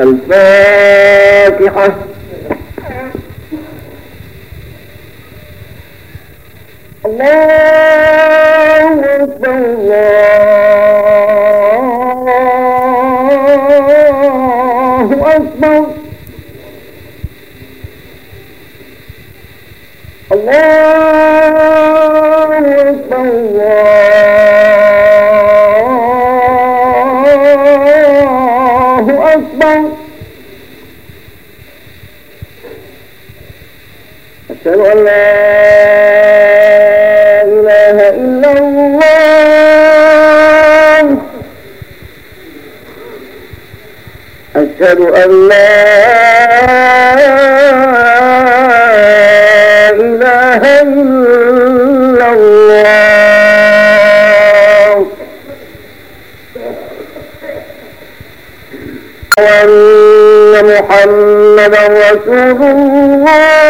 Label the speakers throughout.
Speaker 1: الفاتحة. الله أكبر. الله أكبر. الله أكبر. أشهد أن لا إله إلا الله. أشهد أن لا إله إلا الله. وأن محمدا رسول الله.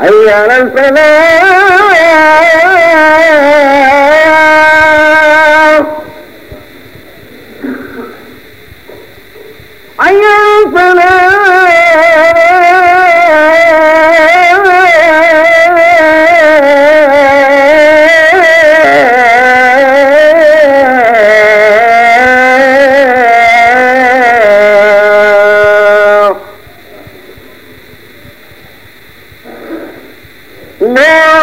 Speaker 1: حي على الفلاح. لا